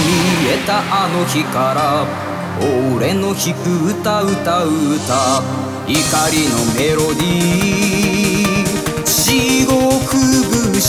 見えたあの日から俺の弾く歌歌歌怒りのメロディー死後くぶ